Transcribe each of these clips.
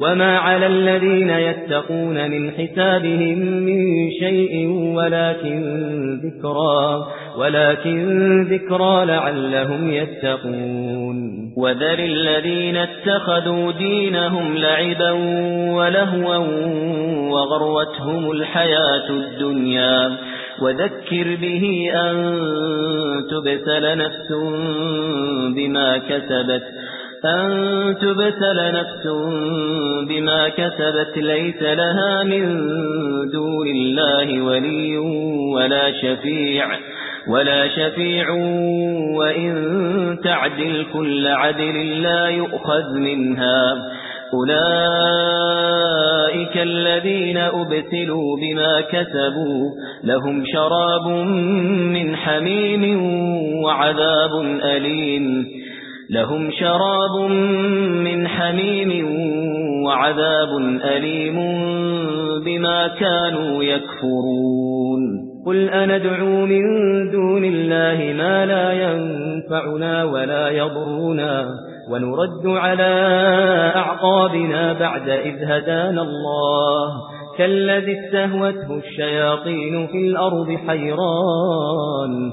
وما على الذين يتقون من حسابهم من شيء ولكن ذكرى ولكن ذكرى لعلهم يتقون وذر الذين اتخذوا دينهم لعبا ولهوا وغروتهم الحياة الدنيا وذكر به أن تبسل نفس بما كسبت أن تبتل نفس بما كسبت ليس لها من دون الله ولي ولا شفيع ولا شفيع وإن تعدل كل عدل لا يؤخذ منها. أولئك الذين أبتلوا بما كسبوا لهم شراب من حميم وعذاب أليم. لهم شراب من حميم وعذاب أليم بما كانوا يكفرون. قل أندعو من دون الله ما لا ينفعنا ولا يضرنا ونرد على أعقابنا بعد إذ هدانا الله. كالذي استهوته الشياطين في الأرض حيران.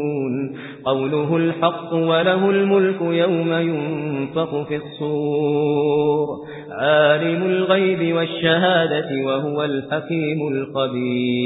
قوله الحق وله الملك يوم ينفق في الصور. عالم الغيب والشهادة وهو الحكيم الخبير